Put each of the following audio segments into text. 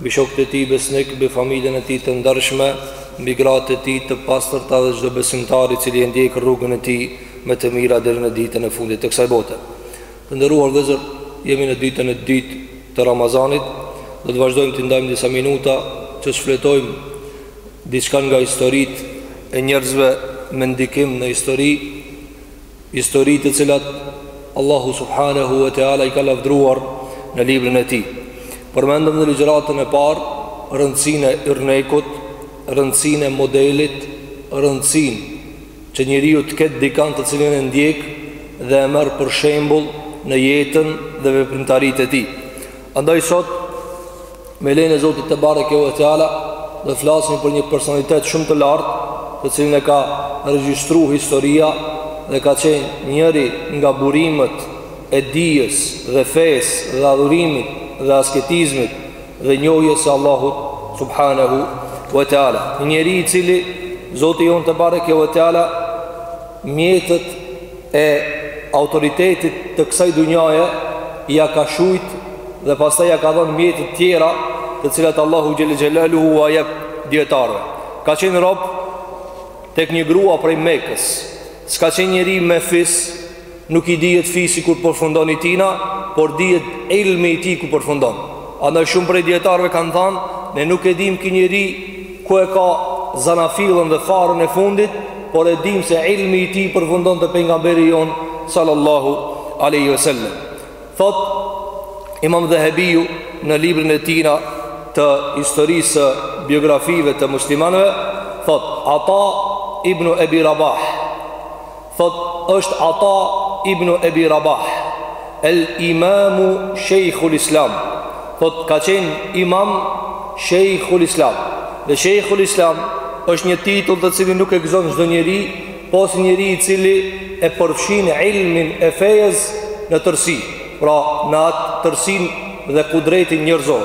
Mbi shokët e tij besnikë, mbi familjen e tij të ndershme, mbi gratë e tij të pastërta dhe çdo besimtar i cili e ndjek rrugën e tij me të mira deri në ditën e fundit të kësaj bote. Të nderuar vëllezër, jemi në ditën e dytë të Ramazanit, do të vazhdojmë të ndajmë disa minuta që shfletojmë diçka nga historitë e njerëzve me ndikim në histori, Histori të cilat Allahu subhanehu ve teala i ka lavdëruar në librin e Tij. Përmendëm në ligjëratën e parë rëndësinë e yrnekut, rëndësinë e modelit, rëndësinë që njeriu të ketë dikand të cilin e ndjek dhe e merr për shembull në jetën dhe veprimtaritë e tij. Andaj sot, me lejnë e Zotit tebareke ve teala, do flasim për një personalitet shumë të lartë, të cilin e ka regjistru historia dhe ka qenë njëri nga burimët e dijës dhe fesë dhe adhurimit dhe asketizmit dhe njohjes së Allahut Subhanehu ve teala. Një njeri i cili, Zoti jonë tebareke ve teala, mjetet e autoritetit të kësaj dunjaje ia ka shujt dhe pastaj ia ka dhënë mjete të tjera të cilat Allahu xhel-le xhelaluhu ua jep dietarëve. Ka qenë rob tek një grua prej Mekës. S'ka qenë njeri me fis, nuk i dihet fisi ku përfundon i tina, por dihet ilmi i tij ku përfundon. Andaj shumë prej dietarëve kanë thënë, ne nuk e dimë ky njeri Ku e ka zanafillën dhe farën e fundit, por e dimë se ilmi i tij përfundon te pejgamberi jonë sallallahu alaihi wasallam. Thotë Imam Dhahabiu në librin e tina të historisë së biografive të muslimanëve, thotë Ata ibn Ebi Rabah, Thotë, Është Ata ibn Ebi Rabah, El Imamu Shejhul Islam, thotë, ka qenë Imam Shejhul Islam. Dhe Shejhul Islam është një titull të cilin nuk e gëzon çdo njeri, pos njeri i cili e përfshin ilmin e fejës në tërësi, pra në atë tërësinë dhe kudretin njerëzor.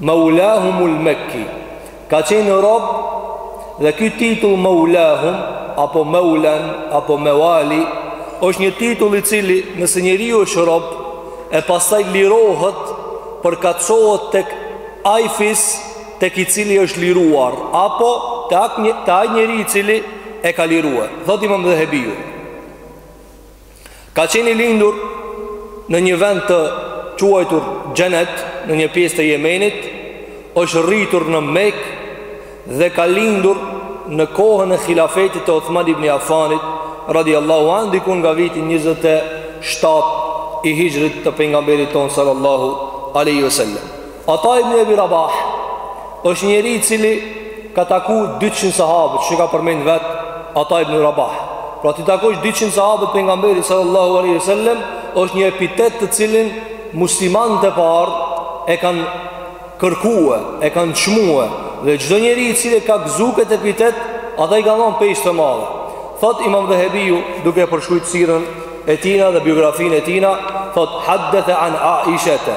Maulahumul Mekki ka qenë rob dhe ky titull Maulahum apo Maulan apo Mewali është një titull i cili nëse njeriu është rob e pastaj lirohet përkatësohet tek ai fis tek i cili është liruar apo te ai njeri i cili e ka liruar. Thotë Imam Dhehebiu. Ka qenë i lindur në një vend të quajtur Xhened, në një pjesë të Jemenit, është rritur në Mekë dhe ka lindur në kohën e Khilafetit të Uthman ibn Affanit, radijallahu anhu, diku nga viti njëzet e shtatë i Hixhrit të Pejgamberit tonë sallallahu alaihi wasallam. Ata ibn Ebi Rabah është njeri i cili ka taku 200 sahabët, që ka përmend vet Ata ibn Rabah. Pra t'i takosh 200 sahabët pejgamberit sallallahu alaihi wasallam është një epitet të cilin muslimanët e parë e kanë kërkue, e kanë çmue dhe çdo njeri i cili e ka gëzu këtë epitet, ata i kanë dhënë peshë të madhe. Thot Imam Dhehebiu duke përshkrujt sirën e tina dhe biografinë e tina, thot haddethe an Aishete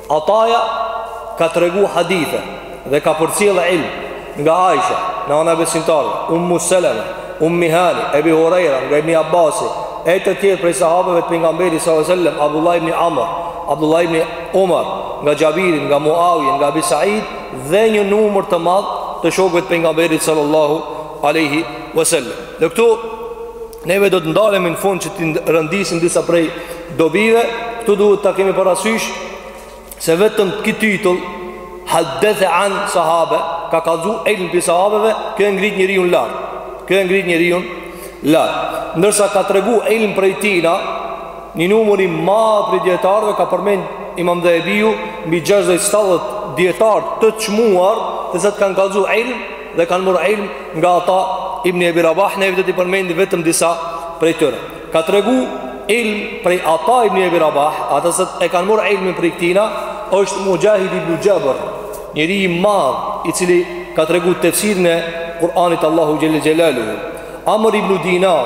Ataja ka tregu hadithe dhe ka përcjell ilm nga Aisha, nana e besimtarëve, Ummu Seleme, Umm Hani, Ebi Hurejra, nga Ibni Abasi, e të tjerë prej sahabeve të pejgamberit sallallahu alaihi wasallam, Abdullah ibn Amr, Abdullah ibn Umar, nga Xhabiri, nga Muawija, nga Abi Said dhe një numër të madh të shokëve të pejgamberit sallallahu alaihi wasallam. Do këtu Neve do të ndalemi në fund që t'i rendisim disa prej dobive Këtu duhet ta kemi parasysh Se vetëm ky titull Haddethe an sahabe Ka kallzu ilm prej sahabeve Kjo e ngrit njeriun lart Kjo e ngrit njeriun lart Ndërsa ka tregu ilm prej tina Një numër i madh prej dijetarëve Ka përmend imam Dhehebiu Mbi 67 dijetarë të çmuar Të cilët kanë kallzu ilm dhe kanë murr ilm nga Ata Ibn Ebi Rabah neve do t'i përmendim vetëm disa prej tyre ka tregu ilm prej Ata Ibn Ebi Rabah ata që e kanë murr ilmin prej tina është Muxhahid ibn Xhebr njeri i madh i cili ka tregu tefsirin e Kur'anit Allahut xhelle xhelalu Amr ibn Dinar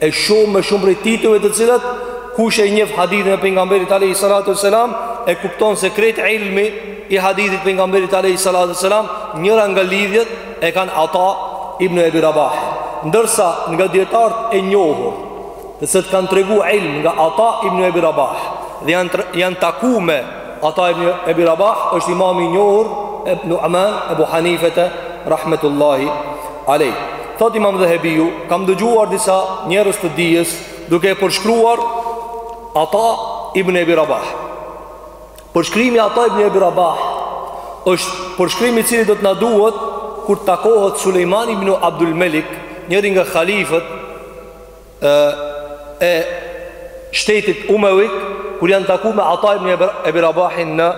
e shumë e shumë prej titujve të cilët kush e njeh hadithin e pejgamberit alayhi salatu selam e kupton se krejt ilmi i hadithit pejgamberit alayhi salatu selam njëra nga lidhjet e kanë Ata ibn Ebi Rabah ndërsa nga dijetarët e njohur të cilët kanë tregu ilm nga Ata ibn Ebi Rabah dhe janë janë taku me Ata ibn Ebi Rabah është imami i njohur Nu'man Ebu Hanifete rahmetullahi alej. Thot Imam Dhehebiu, kam dëgjuar disa njerëz të dijes duke e përshkruar Ata ibn Ebi Rabah. Përshkrimi i Ata ibn Ebi Rabah është përshkrimi i cili do të na duhet kur takohet Sulejman ibn Abdul Melik, njëri nga halifët e shtetit umevit kur janë taku me Ata ibn Ebi Rabahin në,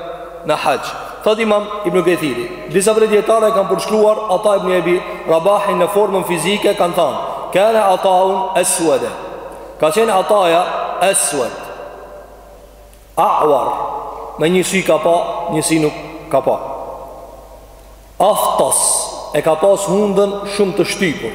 në haxh. Thot imam ibn Kethiri, disa prej dijetarëve kanë përshkruar Ata ibn Ebi Rabahin në formën fizike, kanë thanë, kene Ataun eswede, ka qenë Ataja eswed, a'war, me një sy ka pa, një sy nuk ka pa. Aftas, e ka pas hundën shumë të shtypur.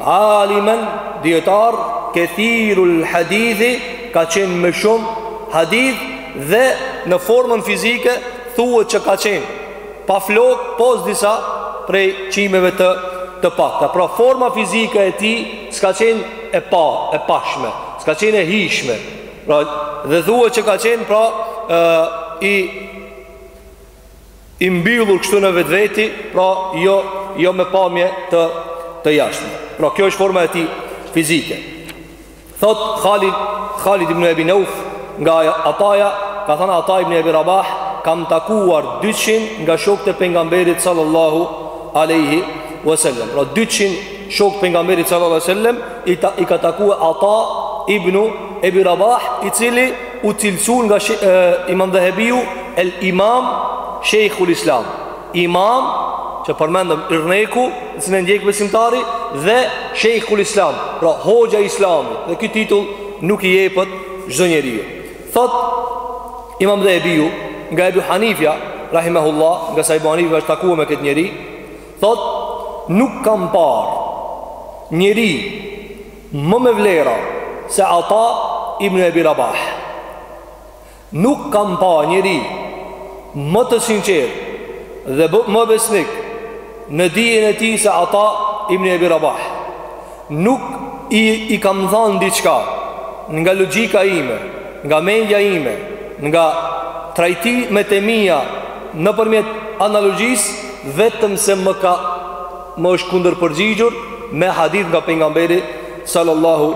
Alimen, dijetar, kethirul hadithi, ka qenë me shumë hadith dhe në formën fizike thuhet që ka qenë pa flokë pos disa prej qimeve të, të pakta. Pra forma fizike e tij s'ka qenë e pa, e pashme, s'ka qenë e hijshme. Pra, dhe thuhet që ka qenë pra e, i I mbyllur kështu në vetvete, pra jo jo me pamje të të jashtme. Pra kjo është forma e tij fizike. Thotë Khalid Khalid ibn Abi Nauf nga Ataja, ka thënë Ata ibn Abi Rabah, kam takuar 200 nga shokët e pejgamberit sallallahu alaihi wasallam. Pra 200 Shokë pejgamberit sallallahu alaihi wasallam i, ta, i ka takue Ata ibnu Ebi Rabah i cili u cilësua nga shi, e, imam Dhehebiu el imam shejkhul islam imam që përmendëm irneku të cilin e ndjek besimtari dhe shejkhul islam pra hoxha i islamit dhe ky titull nuk i jepet çdo njeriu thotë imam Dhehebiu nga Ebu Hanifja rahimehullah ngase Ebu Hanifja është takue me këtë njeri Thotë, Nuk kam parë njeri më me vlera se Ata ibn Ebi Rabah. Nuk kam parë njeri më të sinqertë dhe më besnik në dijen e tij se Ata ibn Ebi Rabah. Nuk i i kam dhanë diçka nga logjika ime, nga mendja ime, nga trajtimet e mia nëpërmjet analogjisë, vetëm se më ka më është kundërpërgjigjur me hadith nga pejgamberi sallallahu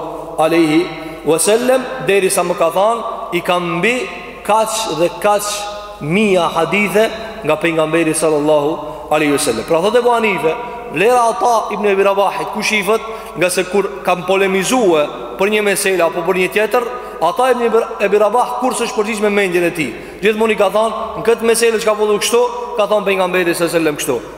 alejhi wesellem derisa më ka thanë i kam mbi kaq dhe kaq Mija hadithe nga pejgamberi sallallahu alaihi wasallam. Pra thotë Abu Hanife, vlera e Ata Ibn Abi Rabahit ku shifet, ngase kur kam polemizuar për një mesele apo për një tjetër, Ata Ibn Abi Rabah kurrë s'është përgjigj me mendjen e tij. Gjithmonë i ka thënë, në këtë mesele çka po thu kështu, ka thënë pejgamberi sallallahu alaihi wasallam kështu.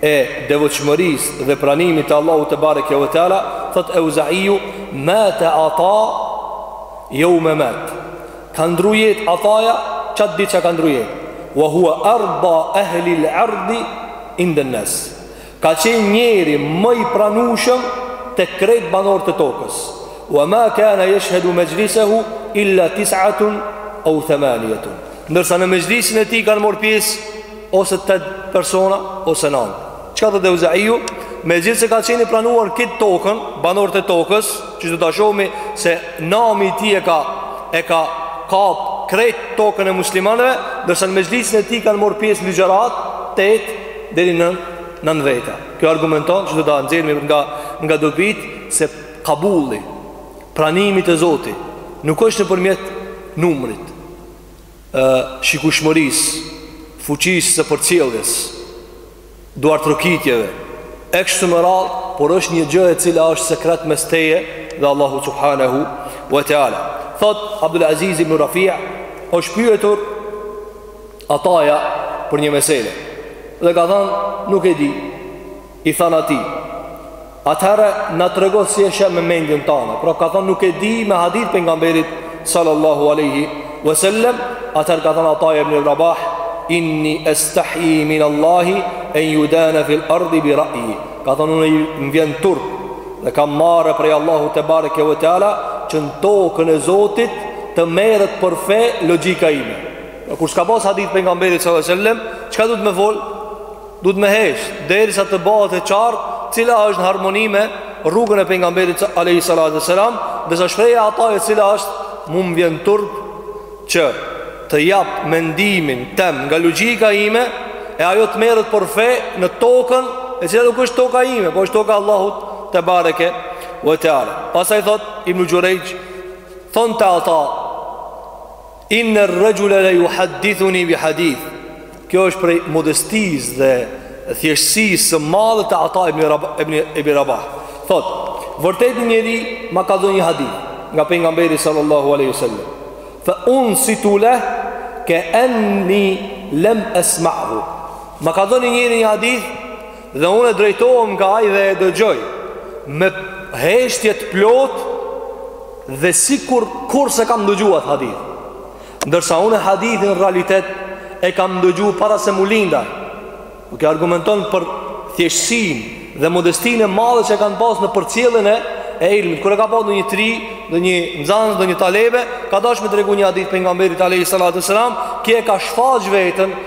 e devotshmërisë dhe pranimit te Allahu tebareke ve teala thotë Euzaiu mata ata yawma mat ka ndrru jetë Ataja qat ditë që ka ndrru jetë wa huwa arda ahli al-ard inda an-nas ka qenë njeri më i pranushëm te krejt banorët e tokës wa ma kana yashhadu majlisahu illa tis'atun aw thamaniatun ndërsa në mejlisin e tij kanë marrë pjesë ose tetë persona ose nanë. Çka të dhe u zaiju, megjithëse ka qenë i pranuar kit tokën, banorët e tokës, që do ta shohmi se nami i tij e ka, e ka kap krejt tokën e muslimanëve, ndërsa në mexhlisin e tij kanë marrë pjesë në ligjërata, tetë deri në nanë veta. Kjo argumenton që do ta nxjerrmi nga, nga dobitë se kabuli, pranimi te Zoti, nuk është nëpërmjet numrit, e shikueshmërisë, fuqisë së përcjelljes, duartrokitjeve e kështu me radhë, por është një gjë e cila është sekret mes teje dhe Allahut subhanahu wa taala. Thotë Abdul Aziz ibn Rafi' është pyetur Ataja për një mesele dhe ka thënë nuk e di. I thanë atij, Atëherë na trego si e sheh me mendjen tënde. Pra ka thënë nuk e di me hadith pejgamberit sallallahu alaihi wasallam, atëherë ka thënë Ataja ibn Rabah, inni astahi min Allahi an yudana fil ardi bi ra'yi. Ka thënë mu më vjen turp dhe kam marre prej Allahut tebareke ve teala që në tokën e Zotit të merret për fe logjika ime. Pra, kur s'ka pas hadith pejgamberit sallallahu alaihi wasallam, çka duhet me fol? Duhet me heq derisa të bëhet e qartë cila është në harmoni me rrugën e pejgamberit alayhi salatu wasalam, ndërsa shprehja e Atasë e cila është mu më vjen turp që të jap mendimin tem nga logjika ime e ajo të merret për fe në tokën e cila nuk është toka ime, por është toka e Allahut tebareke ve teala. Pastaj thotë Ibn Jurayj thonte Ata Inna ar-rajula la yuhaddithuni bi hadith. Kjo është prej modestisë dhe thjeshtësisë së madhe të Ata ibn Rabah, ibn Abi Rabah. Thotë, vërtet një njeri ma kallxon një hadith nga pejgamberi sallallahu alaihi wasallam. Fa unsitu lahu ka anni lam asma'hu. Ma kallxon një njeri një hadith Dhe unë drejtohem nga ai dhe e dëgjoj me heshtje të plotë dhe sikur kurrë s'e kam dëgju atë hadith. Ndërsa unë hadithin në realitet e kam dëgju para se me u lind ai. Kjo argumenton për thjeshtësinë dhe modestinë e madhe që kanë pas në përcjelljen e e ilmit. Kur e ka pa ndonjë të ri, ndonjë nxënës, ndonjë talebe, ka dasht me tregu një hadith pejgamberit alayhi salatu sallam, ky e ka shfaq veten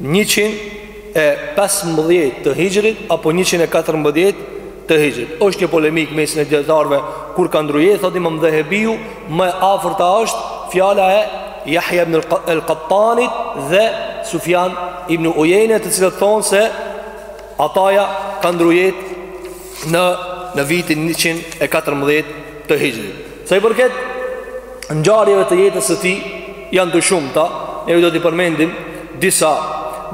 njëqind e pesëmbëdhjetë të Hijrit apo njëqind e katërmbëdhjetë të Hijrit. Është një polemikë në mesin e dijetarëve kur ka ndërru jetë, thotë Imam Dhahabiu, më e afërta është fjala e Yahya ibn al-Qattanit dhe Sufjan ibn Uyeyne, të cilët thonë se Ataja ka ndërru jetë në në vitin 114 të Hixhrit. Sa i përket ngjarjeve të jetës së tij, janë të shumta, ne do t'i përmendim disa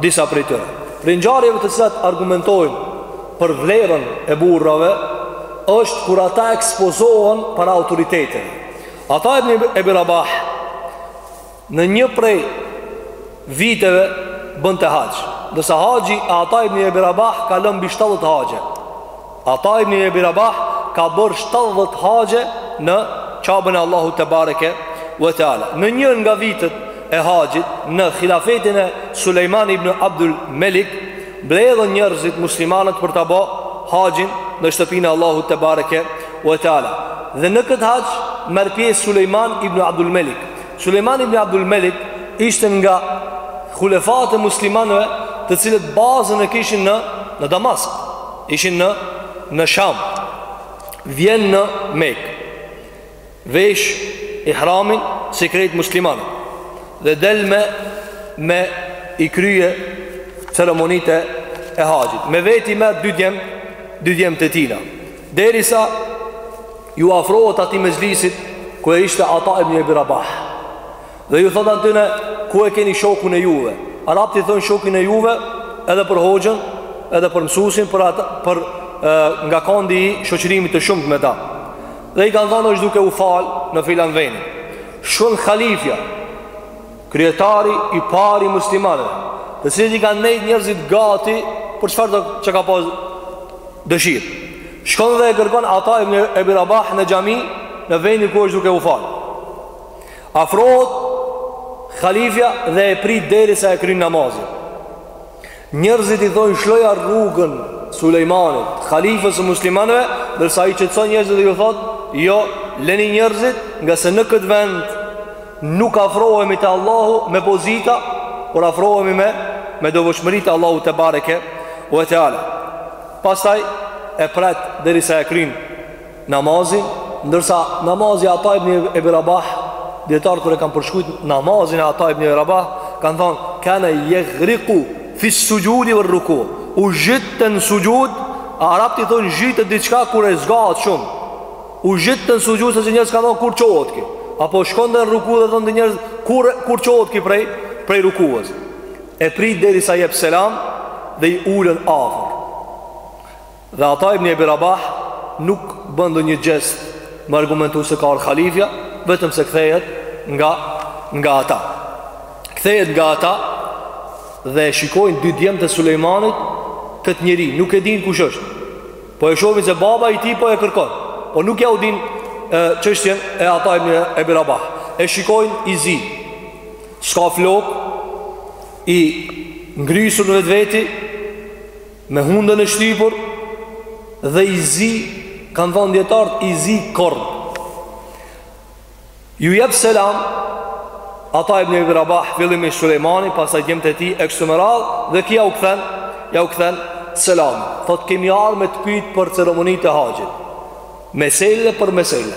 disa prej tyre. Prej ngjarjeve të cilat argumentojnë për vlerën e burrave është kur ata ekspozohen para autoritetit. Ata ibn Ebi Rabah Në një prej viteve bënte haxh. Ndërsa haxhi Ata ibn Ebi Rabah ka lënë mbi 70 haxhe. Ata ibn Ebi Rabah ka bërë 70 haxhe në Qabën e Allahut tebareke ve teala. Në një nga vitet e haxhit në hilafetin e Sulejman ibn Abdul Melik, mbledhën njerëzit muslimanët për ta bo haxhin në shtëpinë e Allahut tebareke ve teala. Dhe në këtë haxh merr pjesë Sulejman ibn Abdul Melik, Sulejman ibn Abdul Melik ishte nga hulefat e muslimanëve, të cilët bazën e kishin në në Damask, ishin në në Sham. Vjen në Mekë. Vesh ihramin si krejt muslimanët dhe del me me i krye ceremonitë e haxhit. Me veti merr dy djem, dy djemt e tina. Derisa Ju afrohet atij mexhlisit ku e ishte Ata ibn Ebi Rabah. Dhe ju thotë atyne ku e keni shokun e juve. Arabët i thonë shokun e juve edhe për hoxhën, edhe për mësusin, për, atë, për e, nga kondi i shoqërimit të shumtë me ta. Dhe i kanë thonë është duke u falë në filan veni. Shkon halifja, Kryetari i parë i muslimanëve, të cilit i kanë nejtë njerëzit gati për çfarëdo që ka pas dëshirë. Shkon dhe e kërkon Ata ibn Ebi Rabah në xhami në vendin ku është duke u fal. Afrohet halifja dhe e prit derisa e kryen namazin. Njerëzit i thonë shloja rrugën Sulejmanit, halifës së muslimanëve, ndërsa ai qetëson njerëzit dhe ju thotë, jo, leni njerëzit, ngase në këtë vend nuk afrohemi te Allahu me pozita, por afrohemi me, me devotshmëri te Allahu tebareke ve teala. Pastaj e pret derisa e kryn namazin, ndërsa namazi Ata ibn Ebi Rabah, dijetarët kur e kanë përshkrujt namazin e Ata ibn Ebi Rabah, kanë thonë, kane jegriku fis suxhudi ver ruku, u zhytte në suxhud, arabët i thonë zhytet diçka kur e zgat shumë, u zhytte në suxhud, saqë njerëz kanë thonë kur çohet ky, apo shkonte në ruku dhe thonë njerëz kur, kur çohet ky prej, prej rukuës, e pret derisa jep selam dhe i ulet afër. Dhe Ata ibn Ebi Rabah nuk bën ndonjë gjest me argumentu se ka ardhur Halifja, vetëm se kthehet nga nga ata. Kthehet nga ata dhe e shikojnë dy djemtë e Sulejmanit këtë njeri, nuk e dinë kush është. Po e shohin se baba i tij po e kërkon. Po nuk ja u dinë çështjen e Ata ibn Ebi Rabah. E shikojnë i zi. S'ka flokë, i ngrysur në vetveti, Me hundën e shtypur dhe i zi, kanë thënë dietarët i zi korb. Ju jep selam Ata ibn Ebi Rabah, fillimisht Sulejmani, pastaj djemt e tij e kështu me radhë dhe ky ja u kthen, ja u kthen selam. Thotë kemi ardhur me të pyet për ceremonitë e haxhit. Mesele për mesele.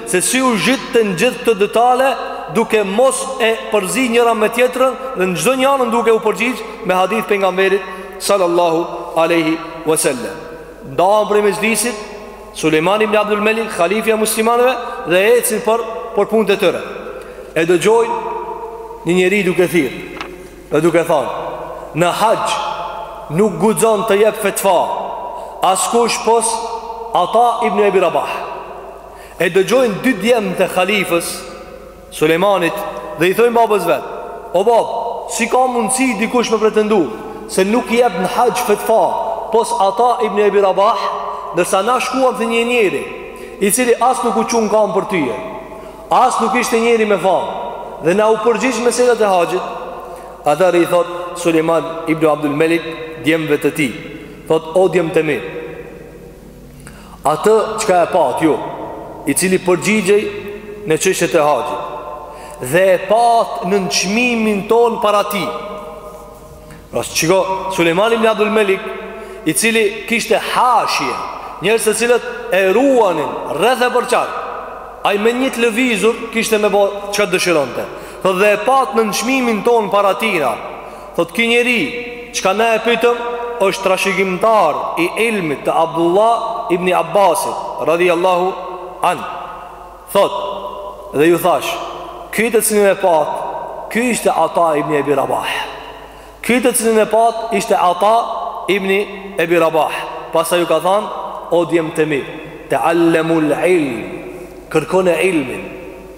Se si u zhytën gjithë këto detale duke mos e përzi njëra me tjetrën dhe në çdo njërën duke u përgjigj me hadith të pejgamberit sallallahu alejhi ve sel-lem. Ndahen prej mexhlisit Sulejman ibn Abdul Melik, halifja e muslimanëve dhe ecin për punët e tyre. E dëgjojnë një njeri duke thirrë dhe duke thënë: "Në haxh nuk guxon të jep fetva askush pos Ata ibn Ebi Rabah." E dëgjojnë dy djemtë e halifës Sulejmanit Dhe i thojnë babës vet O babë, si ka mundësi dikush me pretendu Se nuk jep në haxh fetva Pos Ata ibn Ebi Rabah Ndërsa na shkuam te një njeri I cili as nuk u çu n'kam për tyje As nuk ishte njeri me famë Dhe na u përgjigj meselet e haxhit Atëherë i thotë Sulejman ibn Abdul Melik djemve të tij Thotë o djem të mi Atë çka e patë ju, i cili përgjigjej në çështjet e haxhit dhe e patë nënçmimin tonë para tij. Pra shiko Sulejmani ibn Abdul Melik, i cili kishte hashje, njerëz të cilët e ruanin rreth e përqark. Ai me një të lëvizur kishte me bo çka dëshironte. Thotë dhe e patë nënçmimin tonë para tina. Thotë ky njeri, çka ne e pytëm, është trashëgimtar i ilmit të Abdullah ibn Abbasit, radhiyallahu anhu. Thotë, Dhe ju thashë, Ky të cilin e patë, ky ishte Ata ibn Ebi Rabah. Ky të cilin e patë, ishte Ata ibn Ebi Rabah. Pastaj ju ka thanë, O djem të mi, teallemul ilm, kërkone ilmin.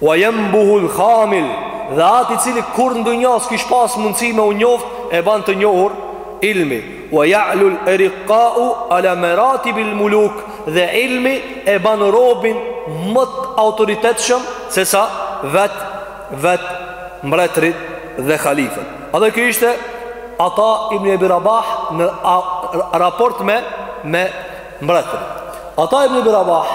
Wa yanbuhul khamil dhe atë i cili kurr në dunja s'kish pas mundësi me u njoft e ban të njohur ilmi wa ya'lul eriqa'a ala maratibil muluk dhe ilmi e ban robin më të autoritetshëm se sa vet vet mbretërit dhe halifët e dhe ky ishte ata ibn Ebi Rabah në a, raport me me mbretërit ata ibn Ebi Rabah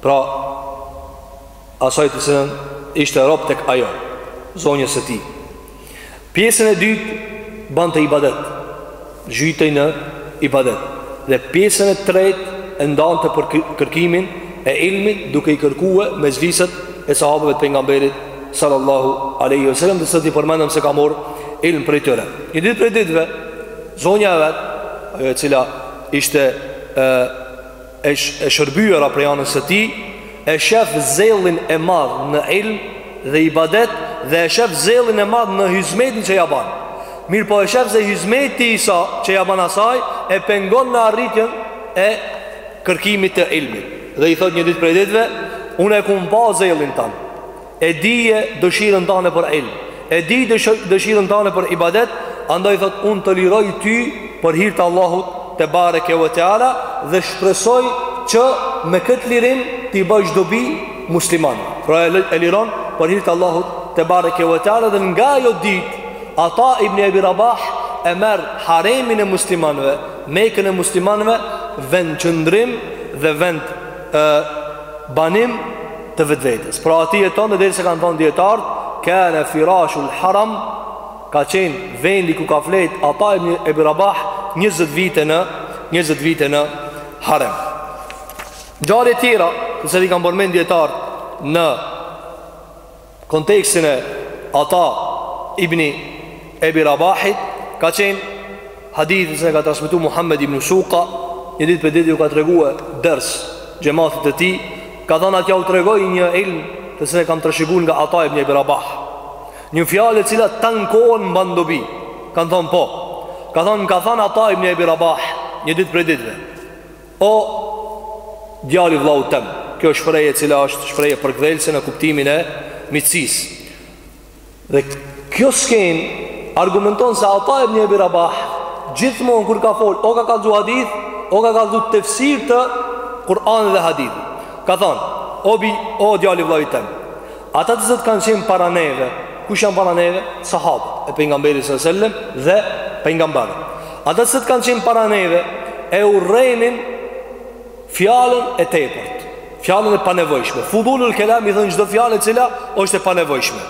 Pra, asaj të cilën ishte rob tek ajo, zonjës së tij. Pjesën e dytë bënte ibadet, zhytej në ibadet. Dhe pjesën e tretë e ndante për kërkimin e ilmit, duke i kërkue mexhliset e sahabëve të pejgamberit sallallahu alaihi wasallam, të cilët i përmendëm se ka morr ilm prej tyre. Një ditë prej ditëve, zonja e vet, ajo e cila ishte e e shërbyera prej anës së tij, e shef zellin e madh në ilm dhe ibadet dhe e shef zellin e madh në hyzmetin që ia ban. Mirëpo e shef se hyzmeti i saj që ia ban asaj e pengon në arritjen e kërkimit të ilmit. Dhe i thotë një ditë prej ditëve, unë e kom pa zellin tan, E di dëshirën tane për ilm E di dëshirën tane për ibadet Andaj thotë unë të liroj ty Për hir të Allahut tebareke ue teala Dhe shpresoj që me këtë lirim T'i bash dobi muslimanëve Pra e liron për hir të Allahut tebareke ue teala Dhe nga ajo ditë Ata ibn Ebi Rabah E merr haremin e muslimanve Mekën e muslimanve Vendqëndrim dhe vendbanim të vetvetes. Pra aty jeton dhe derisa kanë thonë dijetarët, kana firashul haram ka qenë vendi ku ka fjet Ata ibn Ebi Rabah 20 vite në 20 vite në harem. Ngjarje tjera, të cilat i kanë përmend dijetarët në Kontekstin e Ata ibni Ebi Rabahit ka qenë hadithi të cilin e ka transmetu Muhammed ibn Suka, një ditë prej ditëve ju ka tregue ders xhematit të tij, ka thanë a t'jau tregoj një ilm të cilin e kam trashigu nga Ata ibn Ebi Rabah. Një fjalë e cila tan kohën m'ban dobi. Kanë thanë po. Ka thanë më ka thanë Ata ibn Ebi Rabah një ditë prej ditëve. O djali i vllaut tem. Kjo shprehje e cila është shprehje përkëdhelëse në kuptimin e miqësisë. Dhe kjo skenë argumenton se Ata ibn Ebi Rabah gjithmonë kur ka fol, o ka kallxu hadith, o ka kallxu tefsir të Kur'anit dhe hadithit. Ka thanë, o bi, o djali i vllaut tem. Ata të cilët kanë qenë para neve Kush janë para neve? Sahabët e pejgamberit së sellem dhe pejgamberi Ata të cilët kanë qenë para neve E urrenin fjalën e tepërt Fjalën e panevojshme Fudulul kelam i thanë çdo fjale e cila është e panevojshme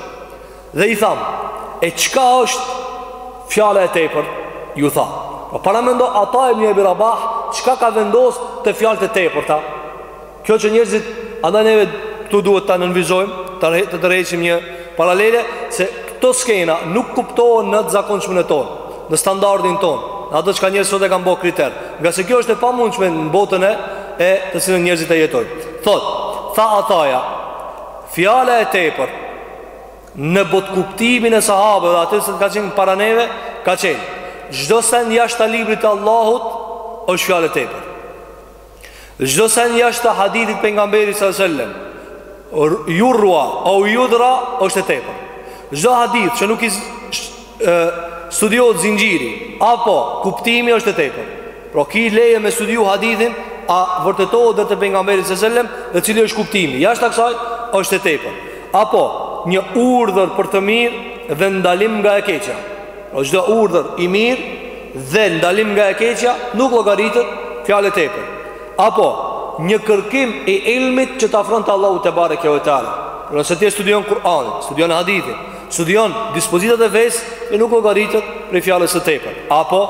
Dhe i thamë E çka është fjala e tepërt? Ju tha po Paramendo Ata ibn Abi Rabah Çka ka vendos te fjalët e tepërta? Kjo që njerëzit, andaj neve këtu duhet ta nënvizojmë, ta të tërheqim një paralele se këto skena nuk kuptohen në të zakonshmen e tonë, në standardin tonë, në atë çka njerëzit sot e kanë bërë kriter. Ngase kjo është e pamundshme në botën e e të cilën njerëzit e jetojnë. Thotë, tha Ataja, fjala e tepërt në botëkuptimin e sahabëve dhe atyre që kanë qenë para neve ka qenë çdo send jashtë librit të Allahut është fjalë e tepërt. Çdo sen jashtë hadithit të pejgamberit sallallahu alajhi wasallam, yurwa au yudra është e tepër. Çdo hadith që nuk i studiohet zinxhiri apo kuptimi është e tepër. Pra ki leje me studiu hadithin a vërtetohet dhe te pejgamberi sallallahu alajhi wasallam, dhe cili është kuptimi. Jashtë kësaj është e tepër. Apo një urdhër për të mirë dhe ndalim nga e keqja. O çdo urdhër i mirë dhe ndalim nga e keqja nuk llogaritet fjalë e tepër. Apo një kërkim i ilmit që të afron te Allahu tebareke ve teala. Nëse ti studion Kur'anin, studion hadithin, studion dispozitat e fesë, e nuk llogaritet prej fjalës së tepër. Apo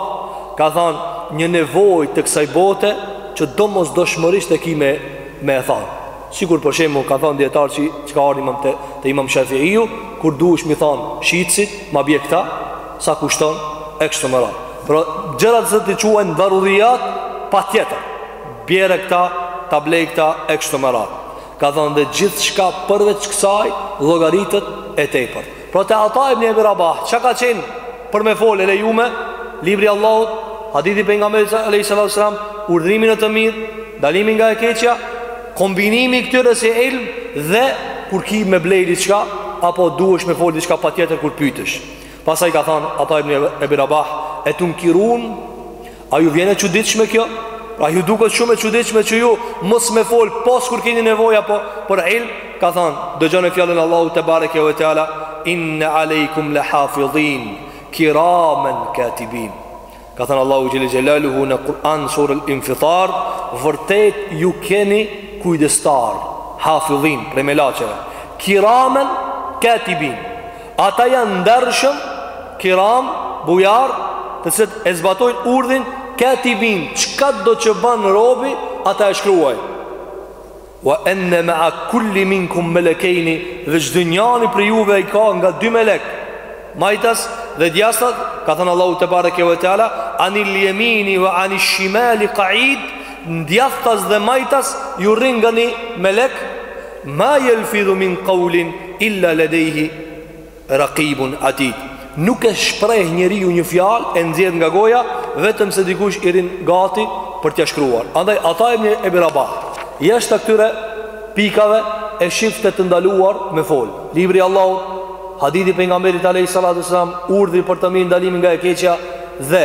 ka thënë një nevojë të kësaj bote që domosdoshmërisht e ki me me e thënë. Sikur për shembull kanë thënë dijetarë siç ka ardh te te imam Shafiu, kur duhesh m'i thanë shitësit, ma bie këta, sa kushton e kështu me radhë. Pra gjërat që ti quajnë daruriyat patjetër. Bjere këta, ta blej këta e kështu me radhë. Ka thënë dhe gjithçka përveç kësaj llogaritet e tepërt. Pra te Ata ibn Abi Rabah, çka ka qenë për me fol e lejume, libri i Allahut, hadithi i pejgamberit alayhis salam, urdhërimi në të mirë, ndalimi nga e keqja, kombinimi i këtyre si ilm dhe kur ki me blej diçka apo duhesh me fol diçka patjetër kur pyetesh. Pastaj ka thënë Ata ibn Abi Rabah, e tunkirun A ju vjen e çuditshme kjo? A ju duket shumë e çuditshme që ju mos me fol pos kur keni nevojë apo për ilm? Ka thënë, dëgjoni fjalën e Allahut tebareke ve teala, inna alejkum la hafidhin kiraman katibin. Ka thënë Allahu xhel-le xhelaluhu në Kur'an sura Al-Infitar, vërtet ju keni kujdestar, hafidhin, prej melaçeve, kiraman katibin. Ata janë ndershëm, kiram, bujarë, të cilët e zbatojnë urdhin, katibin, çkado që ban robi, ata e shkruajnë. Wa anna ma'a kulli minkum malakayni, dhe çdonjani prej juve ai ka nga dy melek. Majtas dhe djathtas, ka thënë Allahu tebareke ve teala, anil yamini wa anish shimali qa'id, djathtas dhe majtas ju rrin nga një melek Ma yalfidhu min qawlin illa ladayhi raqibun atid. Nuk e shpreh njeriu një fjalë e nxjerr nga goja vetëm se dikush i rrin gati për t'ia shkruar. Andaj Ata ibn Abi Rabah, jashtë këtyre pikave e shifte të ndaluar me fol. Libri i Allahut, hadithi i pejgamberit alayhi salatu wasalam, urdhri për të mirë, ndalimi nga e keqja dhe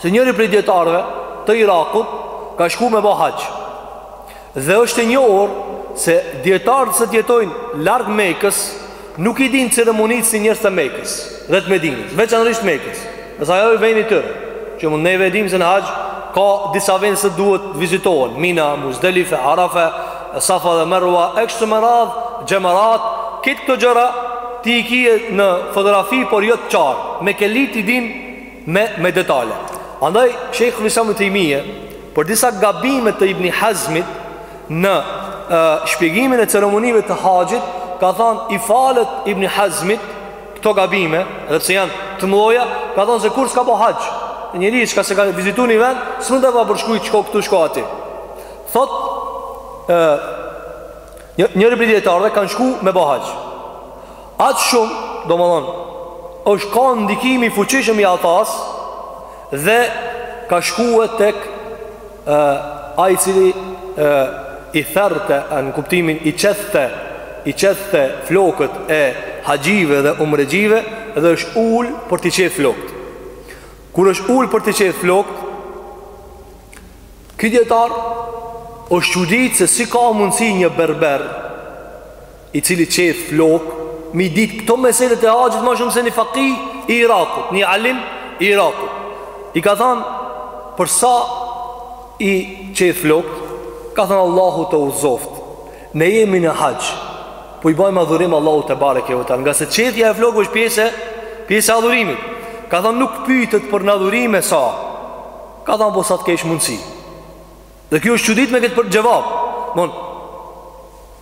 Se njëri prej dijetarëve të Irakut ka shku me ba haxh Dhe është e njohur se dijetarët që jetojnë larg Mekës Nuk i dinë ceremonitë si njerëzit e Mekës dhe të Medinës Veçanërisht Mekës Dhe se ajo o veni i tyre Që mund neve dim se në haxh ka disa vene që duhet vizitohen Mina, Muzdelife, Arafe, Safa dhe Merua E kështu me radhë, Xhemerat Krejt këto gjëra ti i kije në fotografi por jo të qartë Mekelitë i dinë me me detale. Andaj Shejhul Islam Tejmije për disa gabime të Ibn Hazmit në e, shpjegimin e ceremonive të haxhit ka thënë i falet Ibn Hazmit këto gabime, edhe pse janë të mëdhaja, ka thënë se kurrë s'ka ba haxh, njeri që ka s'e ka vizitu një vend, s'mund të ta përshkruajë shko këtu shko aty. Thotë Një, njëri prej dijetarëve kanë shku me ba haxh. Atë shumë, domethonë, është kanë ndikimi i fuqishëm i Atas dhe ka shku tek e, ai i cili e, i therte, e, në kuptimin i qethte, i qethte flokët e haxhive dhe umrexhive dhe është ul për t'i qethë flokët. Kur është ul për t'i qethë flokët, Ky dijetar o çudit se si ka mundësi një berber i cili qeth flokë m'i dit këto meselet e haxhit ma shumë se një fakih i Irakut një alim i Irakut i ka than për sa i qeth flokët ka than Allahu të udhëzoftë ne jemi në haxh po i bajm adhurim Allahut tebareke ve teala ngase qethja e flokve është pjesë pjesë e adhurimit ka than nuk pyjtet për në adhurime sa Ka than po sa të kesh mundësi. Dhe ky është çudit me këtë për xhevap. Domthon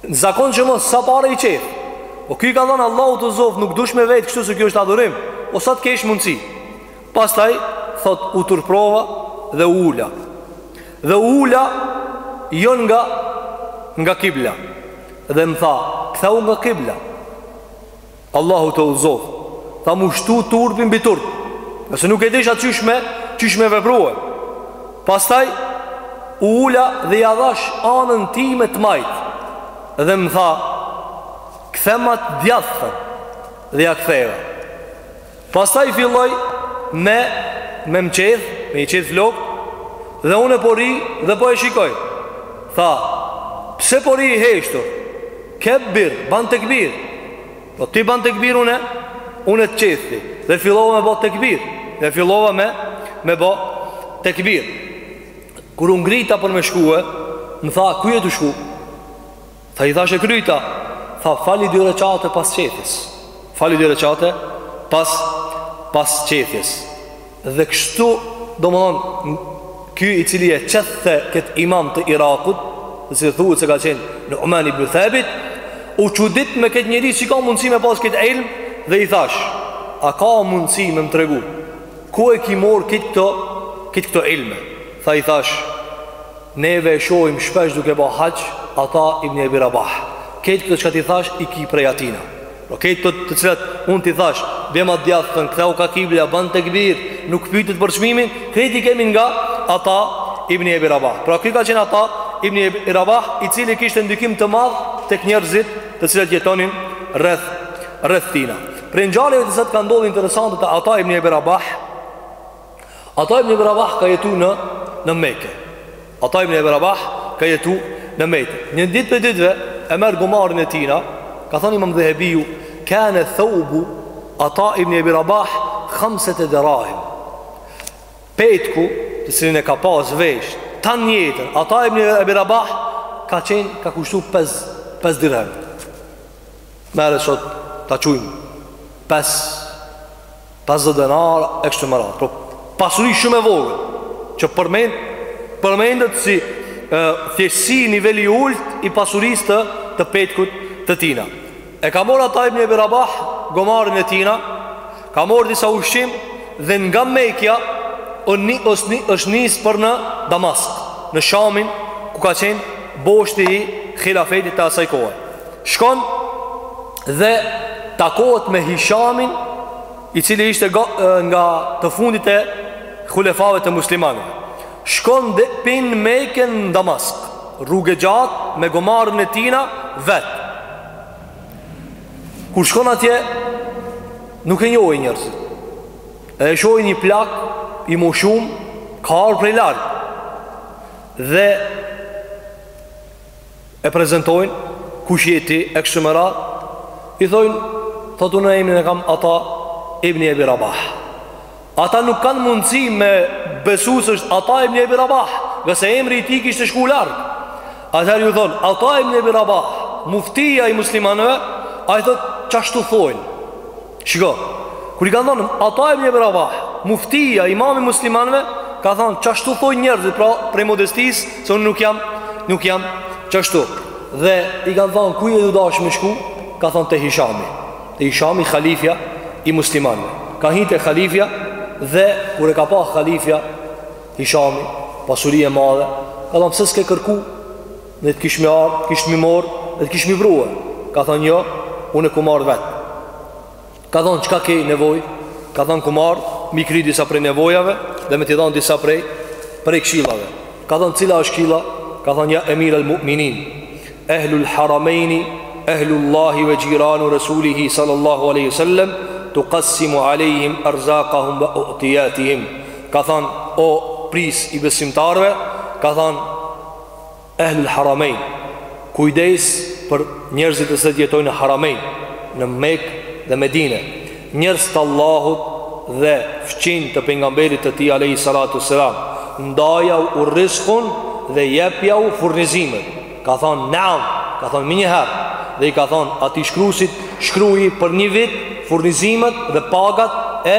në zakon që me sa pare i qeth. Po ky i ka thënë Allahu të udhëzoftë, nuk dush me vet kështu se kjo është adhurim. Po sa të kesh mundësi. Pastaj thot u turpërova dhe u ula. Dhe u ula jo nga nga kibla. Dhe më tha, kthehu nga kibla. Allahu të udhëzoft Tha m'u shtu turpi mbi turp Ngase nuk e disha qysh me Qysh me veprue Pastaj U ula dhe ja dhash anën time të majt Dhe më tha Kthema të djathtën Dhe ja ktheva Pastaj filloj me me më qeth, me i qeth flok, dhe unë po rri dhe po e shikoj. Tha, pse po rri i heshtur? Kebbir, ban tekbir. Po ti ban tekbir unë, unë të qethi. Dhe fillova me bo tekbir. Dhe fillova me me bo tekbir. Kur u ngrita për me shkue, më tha, ku je tu shku? Tha i thash e kryta, tha fali dy reqate pas qethjes. Fali dy reqate pas pas qethjes. Dhe kështu, domthon, ky i cili e qethte kët imam të Irakut, i cili thuhet se ka qenë Numan ibn Thabit, u çudit me kët njeri si ka mundësi me pas kët ilm dhe i thash, a ka mundësi me më tregu ku e ki marr kët këto kët këto ilme? Tha i thash, Neve e shohim shpesh duke ba haxh Ata ibn Ebi Rabah Krejt këto çka t'i thash i ki prej atina Pra krejt këto të cilat unë t'i thash Bjema të djathtën kthehu ka kibla Ban tekbir Nuk pytet për çmimin Krejt i kemi nga Ata ibn Ebi Rabah Pra kjo ka qenë Ata ibn Ebi Rabah I cili kishte ndikim të madh Tek njerëzit të cilët jetonin Rreth Rreth tina Prej ngjarjeve të cilat ka ndodh interesante te Ata ibn Ebi Rabah Ata ibn Ibn Rabah ka jetu në, në Mekë. Ata ibn Ebi Rabah ka jetu në Mekë. Një ditë prej ditëve, e merr gomarin e tina, ka thënë imam Dhehebiu, kane theubu Ata ibn Ebi Rabah, khamsete derahim. Petku, të cilin e ka pas vesh, tan jetën, Ata ibn Ebi Rabah, ka qenë, ka kushtu 5 dirhem. Merre sot ta çujmë Pes Pesdhjet denar e kështu me radhë Pra pasuri shumë e vogël Që përmend Përmendet si e, Thjeshtësi niveli i ult I pasurisë të, të petkut të tina E ka morr Ata ibn Ebi Rabah Gomarin e tina Ka morr disa ushqim Dhe nga Mekja është nisë për në Damask Në Shamin Ku ka qenë boshti i Khilafetit të asaj kohe Shkon dhe takohet me Hishamin, i cili ishte nga të fundit e hulefave të muslimanëve. Shkon dhe pi Meke në Damask, rrugë e gjatë me gomarën e tina vet. Kur shkon atje, nuk e njohin njerëzit. E shohin një plak i moshum, ka ardh prej larg. Dhe e prezentojnë kush je ti e kështu me radh i thojn thot unë emrin e kam Ata ibn Abi Rabah ata nuk kanë mundësi me besu se është Ata ibn Abi Rabah ngase emri i tij kishte shku lart atëherë ju thon Ata ibn Abi Rabah muftia i muslimanëve ai thot qashtu thojn Shiko, kur i kanë thonë Ata ibn Abi Rabah, muftia, imami i muslimanëve, ka thonë qashtu thojnë njerëzit, pra prej modestisë, se unë nuk jam, nuk jam qashtu. Dhe i kanë thonë ku je tu dash me shku? Ka thonë te Hishami. Te Hishami halifja i muslimanëve. Ka hi te halifja dhe kur e ka pa halifja Hishami, pasuri e madhe, ka thonë pse s'ke kërku Ne të kishim ardh, të kishim marr, të kishim pru. Ka thon jo, unë kum ardh vet. Ka thon çka ke nevojë? Ka thon kum ardh m'i kry disa prej nevojave dhe me t'i thon disa prej prej këshillave. Ka thon cila është këshilla? Ka thon ja Emir al Mu'minin, Ehlul Haramain, Ehlullah wa Jiranu Rasulihi sallallahu alaihi wasallam tuqassimu alehim arzaqahum wa u'tiyatihim. Ka thon o prijës i besimtarve, ka thon Ehlul Haramein, Kujdes për njerëzit të cilët jetojnë në Haramein, në Mekë dhe Medinë, njerëz të Allahut dhe fqinj të Pejgamberit të Tij alejhi salatu selam, ndajau rrizkun dhe jepjau furnizimet. Ka thënë Naam, ka thënë menjëherë dhe i ka thënë atij shkruesit, shkruaji për një vit furnizimet dhe pagat e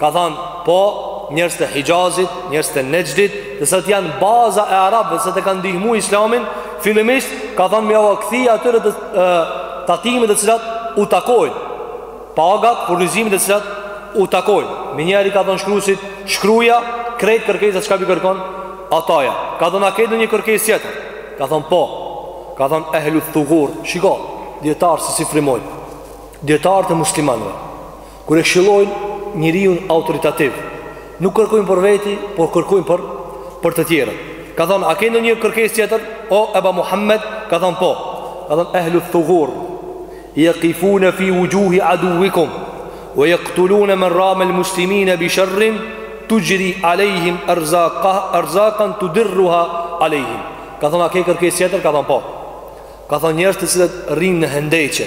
Ka than, po, njerëz të Hixhazit, njerëz të Nexhdit, të cilët janë baza e arabëve, të cilët e kanë ndihmu Islamin, fillimisht ka than me jau kthy atyre të e, tatimet të cilat u takojnë. Pagat, furnizimet të cilat u takojnë. Menjëherë i ka than shkruesit, shkruja krejt kërkesa çka pi kërkon Ataja. Ka than a ke ndonjë kërkesë tjetër? Ka than po. Ka than ehlu thugur. Shiko, dijetarë se si frymojnë. Dijetarë të muslimanëve. Kur e këshillojnë njeriun autoritativ, nuk kërkojnë për veti, por kërkojnë për për të tjerët. Ka thënë, a ke ndonjë kërkesë tjetër? O Eba Muhammed, ka thënë po. Ka thënë ehlu thugur, yaqifuna fi wujuhi aduwikum wa yaqtuluna man rama al-muslimina bi sharrin tujri alehim arzaqan tudirruha alehim. Ka thënë, a ke kërkesë tjetër? Ka thënë po. Ka thënë njerëz të cilët rrinë në hendeqe,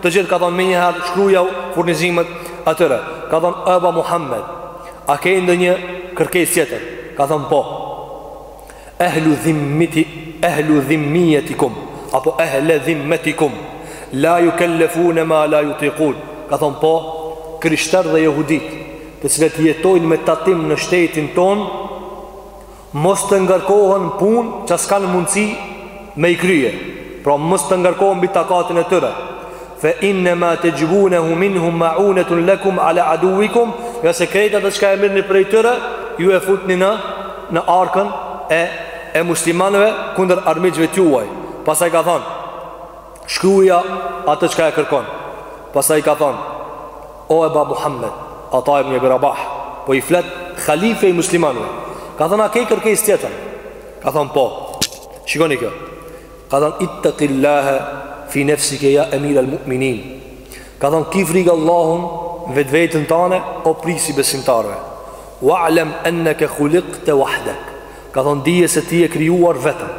Të gjithë ka thonë menjëherë shkrujau furnizimet atyre. Ka thonë Eba Muhammed, a ke ndonjë kërkes tjetër? Ka thonë po. Ehlu dhimmiti, ehlu dhimmijetikum, apo ehle dhimmetikum, la jukellefune ma la jutikun. Ka thonë po, krishter dhe jehudit, të cilët jetojnë me tatim në shtetin tonë, Mos të ngarkohen punë që s'kanë mundësi me i krye, pra mos të ngarkohen mbi takatin e tyre. Fe inne ma texhbunehu minhum meunetun lekum ala aduikum, nga se krejta ato çka e mirrni prej tyre, ju e futni në, në arkën e, e muslimanëve kunder armiqve t'juaj. Pasaj ka thonë, Shkruaja atë çka e kërkon. Pastaj ka thënë: O Eba Muhammed, Ata ibn Abi Rabah, po i flet halife i muslimanëve. Ka thënë: A ke kërkesë tjetër? Ka thënë: Po. Si koka kjo. Ka thënë: Ittaqillaha fi nafsika ya Amir al-Mu'minin. Ka thënë: Ki frikë Allahun n'vetveten tane o prisi besimtarëve. Wa'lam annaka khuliqta wahdak. Ka thënë: Dije se ti je krijuar vetëm.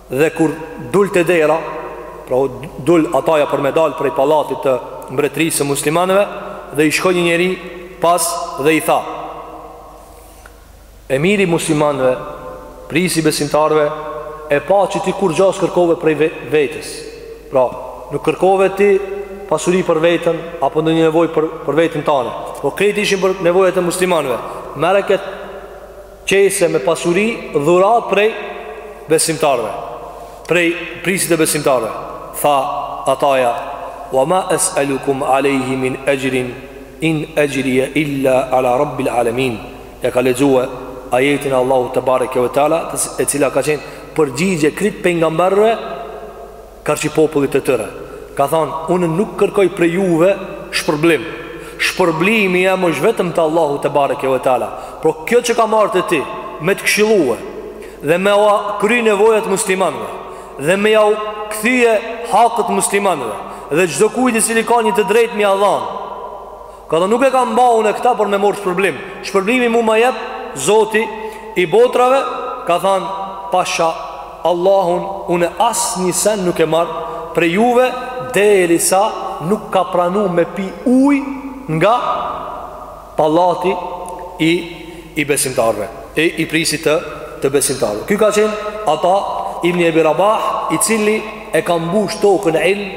Dhe kur dul te dera, pra dul Ataja për me dal prej pallatit të mbretërisë së muslimanëve dhe i shkoi një njeri pas dhe i tha: Emiri i muslimanëve, prisi i besimtarëve, e pa që ti kurrgja s'kërkove prej vetes. Pra, nuk kërkove ti pasuri për veten apo ndonjë nevojë për për veten tënde, por krejt ishin për nevojat e muslimanëve. Merre këtë qese me pasuri dhuratë prej besimtarëve, prej prisit të besimtarëve, tha Ataja, wa ma es'alukum alejhi min ejrin, in ejrije illa ala rabbil alemin, ja ka lexue ajetin e Allahut tebareke ve teala, e cila ka qenë përgjigje krejt pejgamberëve, karshi popullit të tyre. Ka thënë, Unë nuk kërkoj prej juve shpërblim. Shpërblimi jem është vetëm te Allahu tebareke ve teala. Pra kjo që kam ardhë te ti, me të këshillue dhe me ua kry nevojat muslimanëve dhe me jau kthye hakët muslimanëve dhe çdo kujt i cili ka një të drejtë me ia dhanë. Ka thanë nuk e kam ba une këta për me mor shpërblim Shpërblimi mu ma jep zoti i botrave Ka than pasha Allahun une asnjë sen nuk e marr Prej juve derisa nuk ka pranu me pi ujë nga pallati i, i besimtarve E i prisi të, të besimtarve Ky ka qenë Ata ibn Ebi Rabah i cili e ka mbush tokën ilm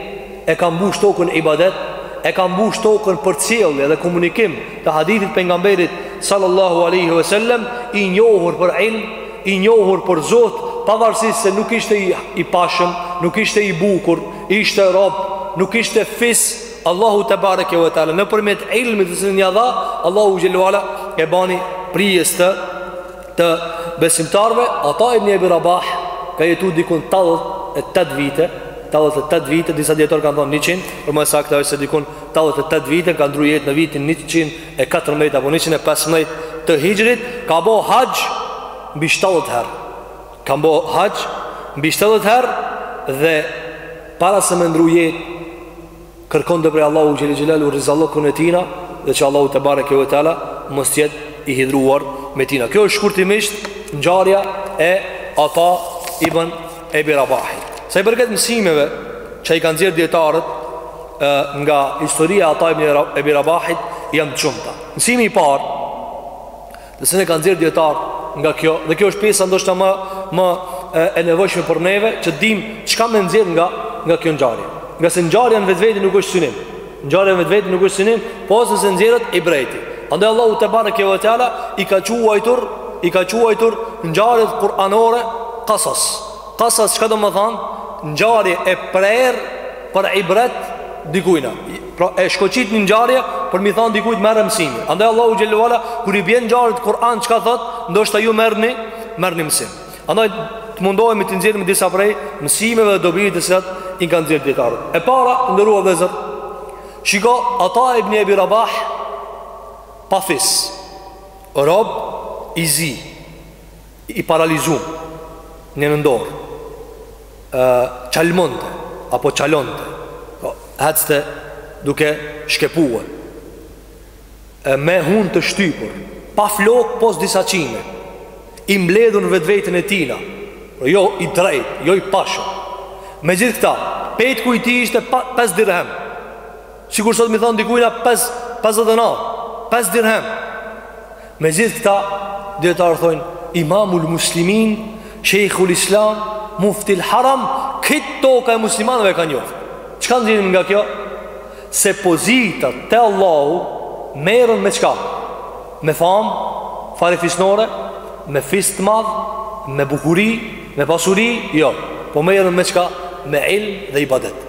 e ka mbush tokën ibadet, e ka mbush tokën përcjellje dhe komunikim të hadithit pejgamberit sallallahu aleyhi ve sellem, i njohur për ilm, i njohur për zuhd, pavarësisht se nuk ishte i, i pashëm, nuk ishte i bukur, ishte rob, nuk ishte fis, Allahu tebareke ve teala nëpërmjet ilmit të cilin ja dha, Allahu xhele ve ala e bani prijës të të besimtarve, Ata ibni Ebi Rabah, ka jetu dikun 88 vite, 88 vite, disa djetarë kanë thonë 100, por më e sakta është se dikun 88 vite, ka ndru jetë në vitin 114 apo 115 të hixhrit, ka bo haqë mbi 70 herë. Ka bo haqë mbi 70 herë dhe para se me ndru jetë, Kërkonte prej Allahut xhel-le xhelaluhu rizallëkun e tina Dhe që Allahu tebareke ve teala mos të jetë i hidhëruar me tina Kjo është shkurtimisht ngjarja e Ata ibn Ebi Rabahit Sa i përket mësimeve që i kanë nxjerrë dijetarët Nga historia e Ata ibn Ebi Rabahit janë të shumta Mësimi i parë Dhe se ne kanë nxjerrë dijetarët nga kjo Dhe kjo është pjesa ndoshta më, më e, e nevojshme për neve Që dimë çka me nxjerrë nga, nga kjo ngjarje Ngase ngjarja në vetveti nuk është synim Ngjarja në vetveti nuk është synim Po ose se nxjerret ibreti Andaj Allahu tebareke ve teala I ka quajtur I ka quajtur ngjarjet kuranore Kasas Kasas çka domethanë Ngjarje e prerë për ibret Dikujna Pra e shkoqit një ngjarje për mi thon dikujt merre mësim. Andaj Allahu xhel-le ue ala kur i bjen ngjarjet Kur'an çka thot, ndoshta ju merrni, merrni mësim. Andaj të mundohemi t'i nxjerrim disa prej mësimeve dhe dobive të cilat i kanë nxjerrë dijetarët. E para, nderuar vllezër. Shiko, Ata ibn Abi Rabah pa fis. Rob i zi. i paralizum një në dorë ë çalmonte apo çalonte po hecte duke shkepue me hunë të shtypur pa flok pos disa çime i mbledhur në vetveten e tina po jo i drejt jo i pashëm megjithë këta petku i tij ishte pa pes dirhem sikur sot me i thon dikujna pes pesë denar pes dirhem Megjithë këta, dijetarët thonë, Imamul Muslimin, Shejhul Islam, Muftil Haram, këtë toka e muslimanëve ka njoft. Çka nxjerrim nga kjo? Se pozitat te Allahu merren me çka? Me famë, fare fisnore, me fis të madh, me bukuri, me pasuri, jo. Po merren me çka? Me ilm dhe ibadet.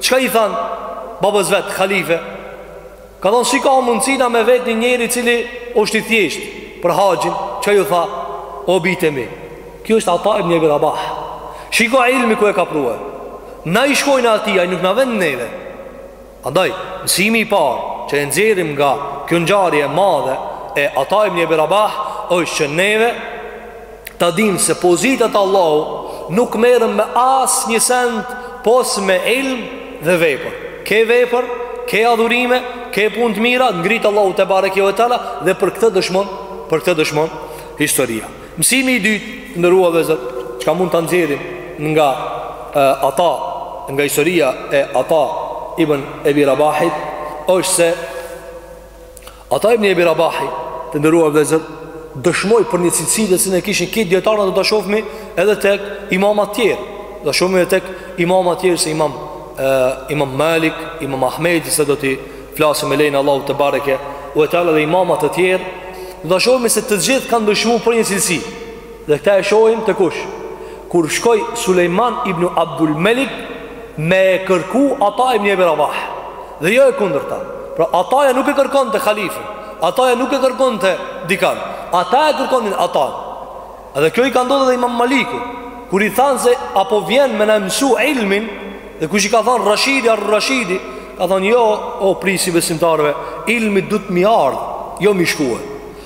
Çka i thanë babës vet halife Ka thonë si ka mundësina me vet një njeri cili është i thjesht Për haxhin Çka ju tha O bijt e mi Kjo është Ata ibni Ebi Rabah Shiko ilmi ku e ka prue Na i shkojmë atij Ai nuk na vjen neve Andaj Mësimi i parë Që e nxjerrim nga Kjo ngjarje e madhe E Ata ibni Ebi Rabah është që neve Ta dimë se pozitat te Allahu nuk merren me asnjë send pos me ilm dhe vepër. Ke vepër, ke adhurime, ke punë të mira, ngrit Allahu tebareke ve teala dhe për këtë dëshmon, për këtë dëshmon historia. Mësimi i dytë, të nderuar vëllezër, çka mund ta nxjerrim nga e, Ata, nga historia e Ata Ibn Ebi Rabahit, është se Ata ibn Ebi Rabahi, të nderuar vëllezër, dëshmoi për një cilësi të cilën e kishin këta dijetarë do ta shohmi edhe tek imamat e tjerë. Do ta shohmi edhe tek imamat e tjerë si Imam e, Imam Malik, Imam Ahmedi se do të flasim me lejen Allahu tebareke ue teala dhe imamat e tjerë. Do ta shohmi se të gjithë kanë dëshmuar për një cilësi. Dhe këta e shohim te kush Kur shkoi Sulejman ibn Abdul Melik Me e kërku Ata ibn Ebi Rabah Dhe jo e kundërta Pra Ataja nuk e kërkonte halifin Ataja nuk e kërkonte dikan Ata e kërkonin ata Dhe kjo i ka ndodh edhe imam Malikut Kur i thanë se a po vjen me na mësu ilmin Dhe kush i ka thonë Rashidi ar-Rashidi Ka thonë jo o prijësi i besimtarve Ilmi duhet m'i ardhë Jo m'i shku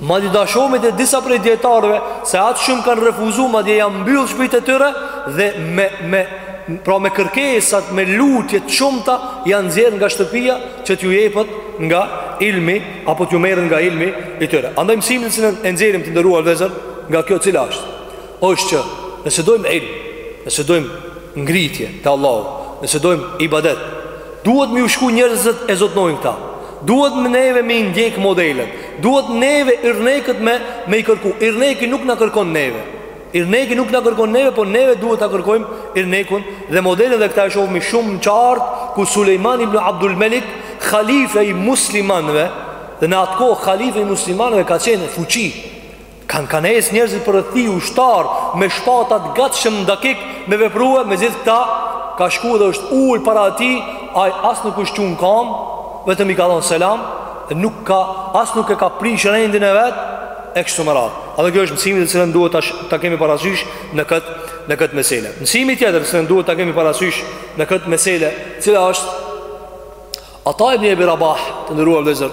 Madje do ta shohmi te disa prej dijetarëve se ata shumë kanë refuzuar, madje janë mbyll n'shpitë e tyre dhe me me pra me kërkesat, me lutje të shumta janë nxjerr nga shtëpia që t'ju jepet nga ilmi apo t'ju merret nga ilmi i tyre. Andaj mësimin që ne e nxjerrim të nderuar vëllezër nga kjo cila është. është që nëse dojmë ilm, nëse dojmë ngritje te Allahu, nëse dojmë ibadet, duhet me ju shku njerëzit e zotnojnë këta. Duhet me neve me i ndjek modelet. Duhet neve irnekët me, me i kërku. Irneki nuk na kërkon neve. Irneki nuk na kërkon neve, po neve duhet ta kërkojmë irnekun dhe modelet dhe këta e shofmi shumë qartë ku Sulejman ibn Abdul Melik, halifa i muslimanve, dhe në atë kohë halifa i muslimanve ka qenë fuqi, Kanë kanë esë njerëzit përreth tij ushtarë me shpata t'gatshëm në dakik me vepru e me gjithë këta ka shku dhe është ulë para tij ai as nuk është çu n'kamë vetëm i ka dhonë selam e nuk ka, as nuk e ka prishë rendin e vet e kështu me radhë edhe kjo është mësimi të cilën duhet ta kemi parasysh në këtë në këtë mesele mësimi tjetër të cilën duhet ta kemi parasysh në këtë mesele cila është Ata ibn Ebi Rabah të nderuar vëllezër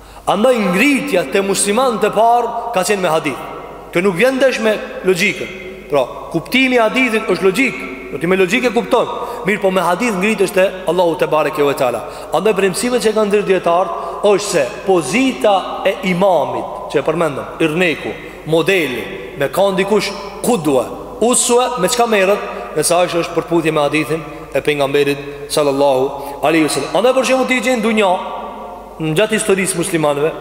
Andaj ngritja te muslimanët e parë ka qenë me hadith. Kjo nuk vjen ndesh me logjikën. Pra, kuptimi i hadithit është logjikë, dhe ti me logjikë e kupton. Mirëpo me hadith ngritesh te Allahu tebareke ue teala. Andaj prej mësimeve që kanë nxjerrë dijetarët është se pozita e imamit, që e përmendëm, irneku, modeli, me kanë dikush kudua, usua, me çka merret, në sa është është përputhje me hadithin e pejgamberit sallallahu alejhi ve sel-lem. Andaj për shembull ti gjen n'dunja, Në gjatë historisë muslimanëve,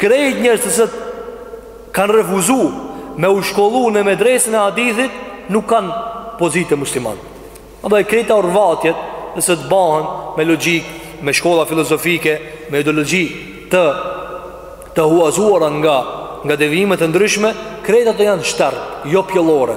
krejt njerëzit të cilët kanë refuzu me u shkollu në medresën e hadithit, nuk kanë pozitë te muslimanët. Andaj krejt orvatjet të cilat bahen me logjik, me shkolla filozofike, me ideologji të të huazuara nga nga devijimet e ndryshme, krejt ato janë shterpë, jo pjellore.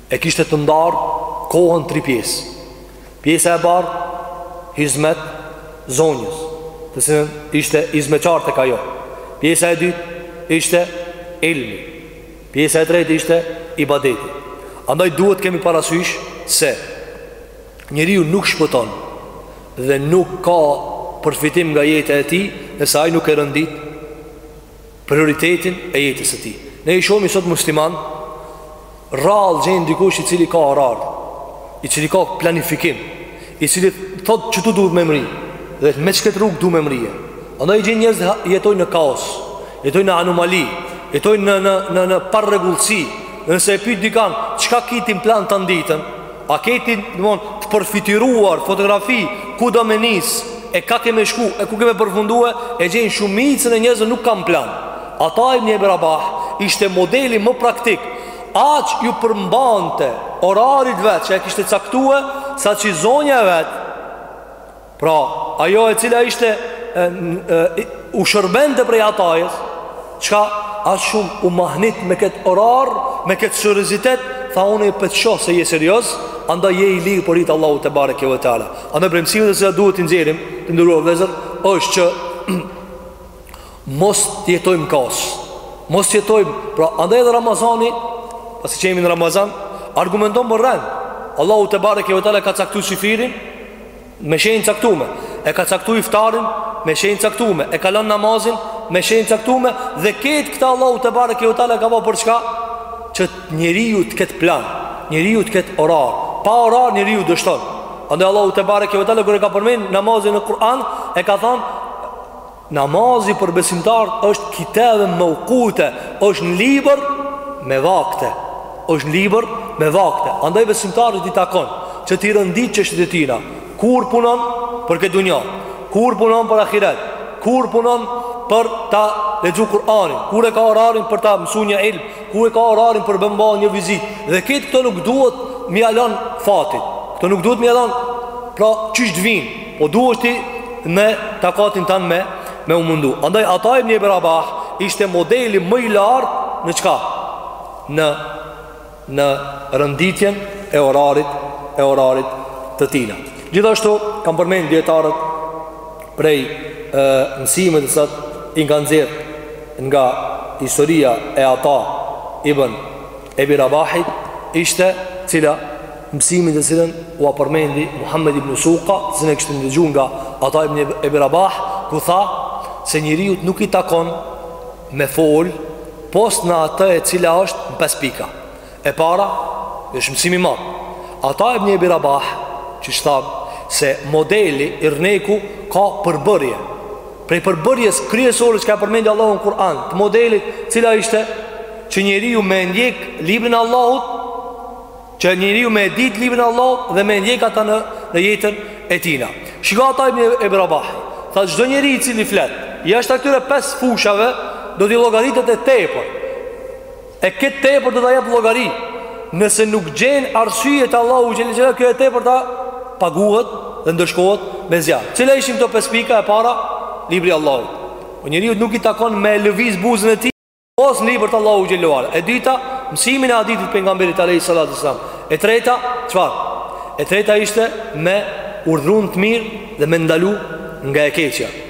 E kishte të ndarë kohën tri pjesë. Pjesa e parë hizmet zonjës, të cilën ishte hizmeqar tek ajo. Pjesa e dytë ishte ilmi. Pjesa e tretë ishte ibadeti. Andaj duhet të kemi parasysh se njeriu nuk shpëton dhe nuk ka përfitim nga jeta e tij nëse ai nuk e rendit prioritetin e jetës së tij. Ne i shohim sot musliman rrallë gjen dikush i cili ka orar, i cili ka planifikim, i cili thotë qëtu du me mri, dhe me qëkët rrugë du me mri. Andaj i gjen njerëzit jetojnë në kaos, jetojnë në anomali, jetojnë në, në, në, në parregullësi, nëse e pyt dikan, çka ki ti n'plan tan ditën, A ke ti domthon të përfytyruar fotografi ku do me nis e ka ke me shku e ku ke me përfundue e gjen shumicën e njerëzve nuk kanë plan. Ata ibn Ebi Rabah ishte modeli më praktik. Aq iu përmbante orarit vet që e kishte caktue saqë zonja e vet Pra, ajo e cila ishte e, e, u shërbente prej Atajës, çka aq shumë u mahnit me këtë orar, me këtë seriozitet, tha unë po të shoh se je serioz, andaj je i lirë për hir të Allahut tebareke ve teala. Andaj prej mësimeve të cilat duhet t'i nxjerrim, të nderuar vëllezër, është që mos të jetojmë kaos, mos të jetojmë, pra andaj edhe Ramazani, pasi që jemi në Ramazan, argumenton për rend, Allahu tebareke ve teala ka caktu syfyrin, Me shenjë caktume E ka caktu iftarin Me shenjë caktume E ka lënë namazin Me shenjë caktume Dhe krejt këta Allahu tebareke ve teala e ka ba për çka Që njeriu të ketë plan Njeriu të ketë orar Pa orar njeriu dështon Andaj Allahu tebareke ve teala kur e ka përmend Namazin në Kur'an E ka thonë Namazi për besimtarët është kitaben mawquta, është në libër me vakte. Është në libër me vakte. Andaj besimtarit i takon që t'i rendit çështjet e tina. Kur punon për këtë dunja, kur punon për ahiret, kur punon për ta lexu Kur'anin, kur e ka orarin për ta mësu një ilm, kur e ka orarin për me ba një vizitë. Dhe krejt këto nuk duhet me ia lon fatit. Këto nuk duhet me ia lon pra qysh të vijnë. Po duhesh ti në takatin tanë me, me u mundu Andaj Ata ibn Ebi Rabah ishte modeli më i lartë në çka? Në, në renditjen e orarit, e orarit të tina Gjithashtu kanë përmend dijetarët prej e, mësimeve të cilat i kanë nxjerr nga historia e Ata ibn Ebi Rabahit ishte cila mësimin të cilën ua përmendi Muhammed ibn Suka të cilën e kishte ndëgju nga Ata ibn Ebi Rabah ku tha se njeriut nuk i takon me fol pos në atë e cila është në pesë pika e para është mësim i madh Ata ibn Ebi Rabah qysh thamë se modeli, yrneku ka përbërje Prej përbërjes kryesore që ka përmend Allahu në Kur'an, të modelit, cila ishte që njeriu me e ndjek librin e Allahut, që njeriu me e ditë librin e Allahut dhe me ndjek ata në në jetën e tina. Shiko Ata ibn Ebi Rabah. Tha çdo njeri i cili flet, jashtë këtyre pesë fushave do t'i llogaritet e tepër. E këtë tepër do ta japë llogari. Nëse nuk gjen arsye te Allahu xhel-le xhelaluhu kjo e tepërta paguhet dhe ndëshkohet me zjarr. Cila ishin këto pesë pika? E para, Libri i Allahut. Po njeriut nuk i takon me lëviz buzën e tij pos librit Allahut xhel-le ue ala. E dyta, mësimin e hadithit pejgamberit alayhi salatu sallam. E treta, çfarë? E treta ishte me urdhru në të mirë dhe me ndalu nga e keqja.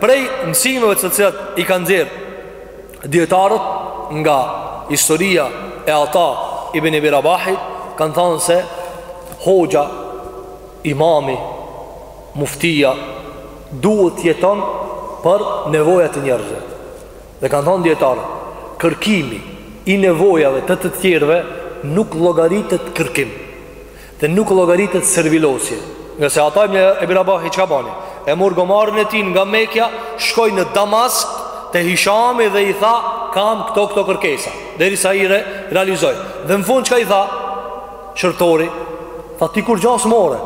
Prej mësimeve të cilat i kanë nxjerr dijetarët nga historia e Ata ibn Ebi Rabahit kanë thanë se hoxha imami muftia duhet të jeton për nevojat e njerëzve. Dhe kanë thanë dijetarët, kërkimi i nevojave të të tjerëve nuk llogaritet kërkim. Dhe nuk llogaritet servilosje, ngase Ata ibn Ebi Rabahi çka bani? E mur gomarin e tij nga Mekja, shkoi në Damask te Hishami dhe i tha, kam këto këto kërkesa, derisa i re, realizoi. Dhe në fund çka i tha? Shërbtori, tha ti kurgja s'more,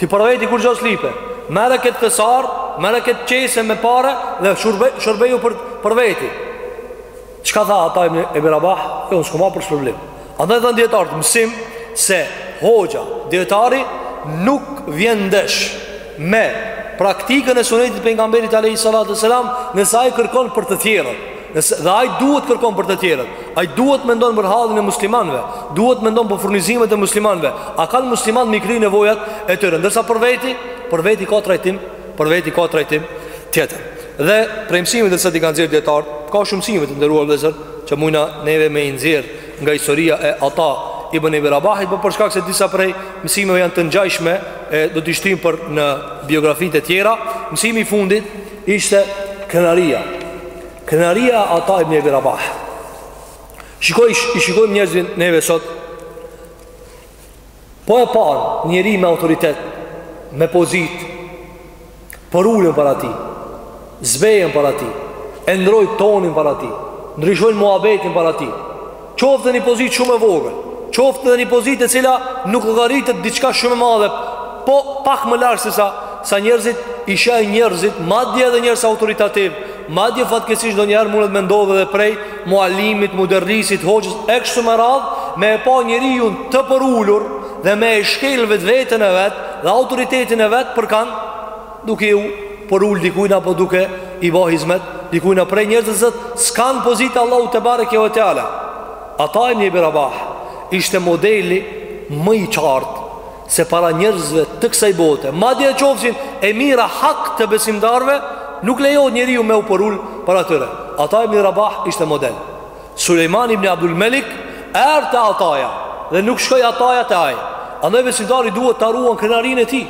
ti për veti kurgja s'lype, merre këtë thesar, merre këtë qese me pare dhe shërbe, shërbeju për, për veti. Çka tha Ata ibn Ebi Rabah, e jo, unë s'kam ba për shpërblim. Andaj dhanë dijetarët mësim se hoxha, dijetari nuk vjen ndesh me praktikën e sunetit pejgamberit alayhi salatu selam, nëse ai kërkon për të tjerët. Dhe ai duhet kërkon për të tjerët. Ai duhet mendon për hallin e muslimanëve, duhet mendon për furnizimet e muslimanëve. A kanë muslimanët me i kry nevojat e tyre, ndërsa për veti, për veti ka trajtim Por veti ka trajtim tjetër. Dhe prej mësimeve që s'ti kanë nxjerr dijetarët, ka shumë mësime të nderuar vëllezër që mundna neve me i nxjerr nga historia e Ata Ibn Ebi Rabahit, por për shkak se disa prej mësimeve janë të ngjashme e do t'i shtijmë për në biografitë e tjera, mësimi i fundit ishte krenaria. Krenaria e Ata Ibn Ebi Rabah. Shikoj, i shikojmë njerëzit neve sot Po e panë njeri me autoritet, me pozitë, përulen para tij, zbehen para tij, e ndrrojnë tonin para tij, ndryshojnë muhabetin para tij, qoftë edhe një pozitë shumë e vogël, qoftë edhe një pozitë e cila nuk llogaritet diçka shumë e madhe, po pak më lart sesa, sa njerëzit, i sheh njerëzit, madje edhe njerëz autoritativ, madje fatkeqësisht donjëherë mundet me ndodh edhe prej, muallimit, muderrisit, hoxhës, e kështu me radhë, me e pa njeriun të përulur dhe me e shkel vetveten e vet dhe autoritetin e vet për kanë duke iu përul dikujna apo duke i bo hizmet dikujna prej njerëzve që kanë pozitë Allahu të bare kjo e tjala. Ata ibn Ebi Rabah ishte modeli më i qartë se para njerëzve të kësaj bote, madje qofshin emira hak të besimtarëve, nuk lejohet njeriu me u përul para tyre. Ata ibn Rabah ishte model. Sulejman ibn Abdul Malik erdhi te Ataja dhe nuk shkoi Ataja te ai. Andaj besimtari duhet ta ruan krenarin e tij,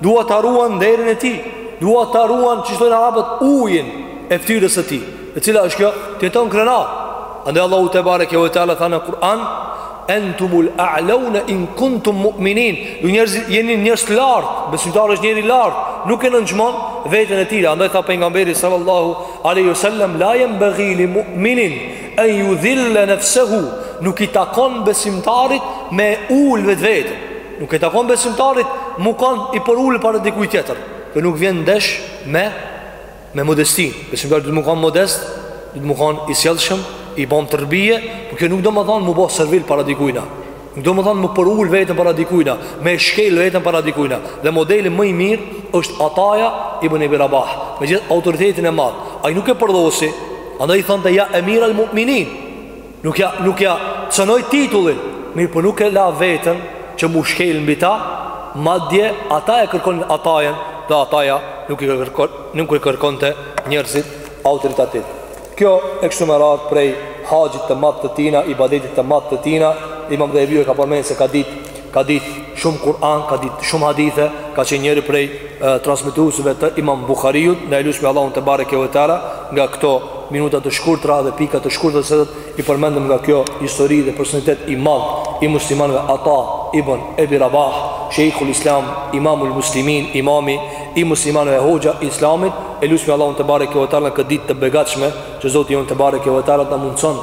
duhet ta ruan nderin e tij, duhet ta ruan siç thojnë arabët ujin e fytyrës së tij. E cila është kjo? Ta jeton krenar. Andaj Allahu tebareke ve teala tha në Kur'an, "Entumul a'launa in kuntum mu'minin." Ju njerëz jeni njerëz të lartë, besimtari është njeri i lartë, nuk e nënçmon veten e tij. Andaj tha pejgamberi sallallahu alaihi wasallam, "La yanbaghi li mu'minin an yudhilla nafsuhu." Nuk i takon besimtarit me ul vetveten. Nuk i takon besimtarit mu kanë i përulur para dikujt tjetër. Kjo nuk vjen ndesh me Me modestinë, besimtari duhet mu kanë modest, duhet mu kanë i sjellshëm, i bamë terbije, por kjo nuk do me thanë mu bo servil para dikujna. Nuk do me thanë me përul veten para dikujna, me e shkel veten para dikujna. Dhe modeli më i mirë është Ataja ibn Abi Rabah, me gjithë autoritetin e madh. Ai nuk e përdhosi, andaj i thonte ja Emir al-Mu'minin. Nuk ia, nuk ia cenoi titullin, mirëpo nuk e la veten që mu shkel mbi ta, madje ata e kërkonin Atajen dhe Ataja nuk i kërkon, nuk i kërkonte njerëzit autoritativ. Kjo e kështu me radhë prej haxhit të madh të tina, ibadetit të madh të tina, imam Dhehebiu e ka përmend se ka ditë ka ditë shumë Kur'an, ka ditë shumë hadithe, ka qenë njëri prej transmetuesve të Imam Buhariut, na e lusmi Allahun te bareke ve teala, nga këto minuta të shkurtra dhe pika të shkurtra të cilat i përmendëm nga kjo histori dhe personalitet i madh i muslimanëve Ata ibn Ebi Rabah, Sheikhul Islam, Imamul Muslimin, Imami i muslimanëve Hoxha i Islamit, e lusmi Allahun te bareke ve teala në këtë ditë të begatshme që Zoti jonë te bareke ve teala të na mundson